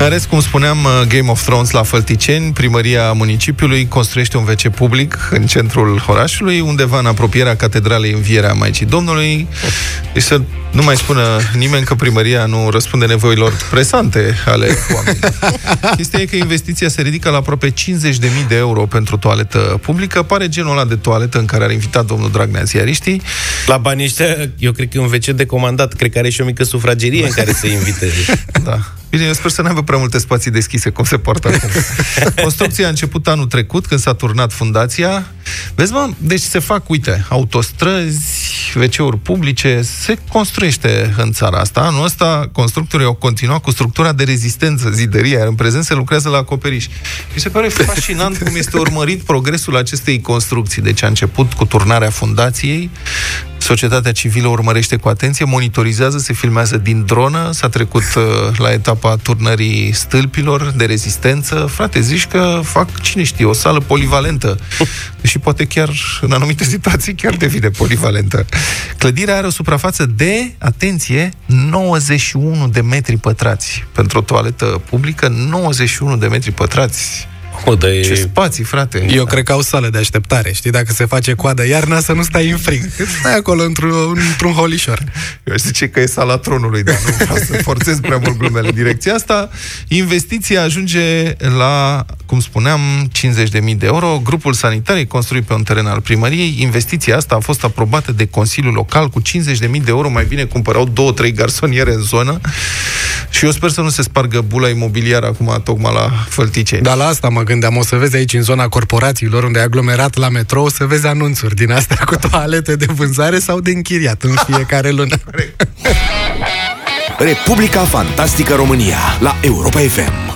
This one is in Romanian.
În rest, cum spuneam, uh, Game of Thrones la Fălticeni, primăria municipiului construiește un WC public în centrul orașului, undeva în apropierea Catedralei Învierea Maicii Domnului. Deci să nu mai spună nimeni că primăria nu răspunde nevoilor presante ale oamenilor. Chestia e că investiția se ridică la aproape 50.000 de euro pentru toaletă publică. Pare genul ăla de toaletă în care ar invita domnul Dragnea ziariștii. La banii ăștia, eu cred că e un WC de comandat. Cred că are și o mică sufragerie în care se invite. Da. Bine, eu sper să nu aibă prea multe spații deschise, cum se poartă acum. Construcția a început anul trecut, când s-a turnat fundația. Vezi, mă, deci se fac, uite, autostrăzi, WC-uri publice, se construiește în țara asta. Anul ăsta, constructorii au continuat cu structura de rezistență, zidăria, iar în prezent se lucrează la acoperiș. Mi se pare fascinant cum este urmărit progresul acestei construcții. Deci a început cu turnarea fundației, Societatea civilă urmărește cu atenție, monitorizează, se filmează din dronă, s-a trecut uh, la etapa turnării stâlpilor de rezistență. Frate, zici că fac, cine știe, o sală polivalentă. Și poate chiar, în anumite situații, chiar devine polivalentă. Clădirea are o suprafață de, atenție, 91 de metri pătrați. Pentru o toaletă publică, 91 de metri pătrați O, dar e... ce spații, frate! Eu cred că au sală de așteptare, știi? Dacă se face coadă iarna, să nu stai în frig. Stai acolo într-un, într-un holișor. Eu aș zice că e sala tronului, dar nu vreau să forțez prea mult glumele în direcția asta. Investiția ajunge la, cum spuneam, 50.000 de euro. Grupul sanitar e construit pe un teren al primăriei. Investiția asta a fost aprobată de Consiliul Local cu 50.000 de euro. Mai bine cumpărau două, trei garsoniere în zonă. Și eu sper să nu se spargă bula imobiliară acum, tocmai la Fălticeni. Dar la asta mă gândeam, o să vezi aici în zona corporațiilor, unde e aglomerat la metrou, o să vezi anunțuri din astea cu toalete de vânzare sau de închiriat în fiecare lună. Republica Fantastică România la Europa FM.